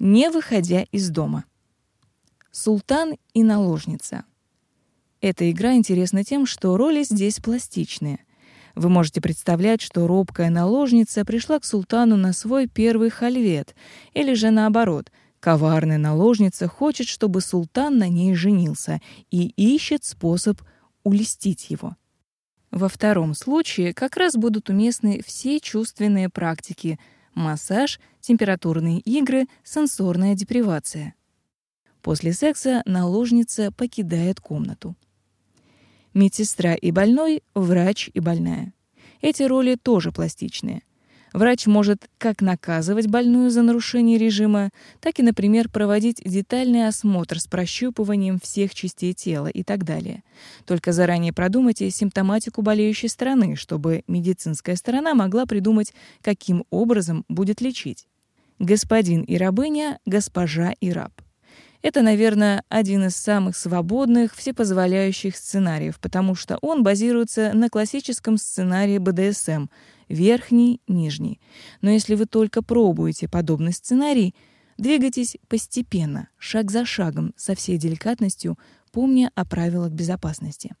не выходя из дома. Султан и наложница. Эта игра интересна тем, что роли здесь пластичные. Вы можете представлять, что робкая наложница пришла к султану на свой первый хальвет, или же наоборот, коварная наложница хочет, чтобы султан на ней женился и ищет способ улестить его. Во втором случае как раз будут уместны все чувственные практики — массаж, температурные игры, сенсорная депривация. После секса наложница покидает комнату. Медсестра и больной, врач и больная. Эти роли тоже пластичные. Врач может как наказывать больную за нарушение режима, так и, например, проводить детальный осмотр с прощупыванием всех частей тела и так далее. Только заранее продумайте симптоматику болеющей стороны, чтобы медицинская сторона могла придумать, каким образом будет лечить. Господин и рабыня, госпожа и раб. Это, наверное, один из самых свободных, всепозволяющих сценариев, потому что он базируется на классическом сценарии БДСМ — верхний, нижний. Но если вы только пробуете подобный сценарий, двигайтесь постепенно, шаг за шагом, со всей деликатностью, помня о правилах безопасности.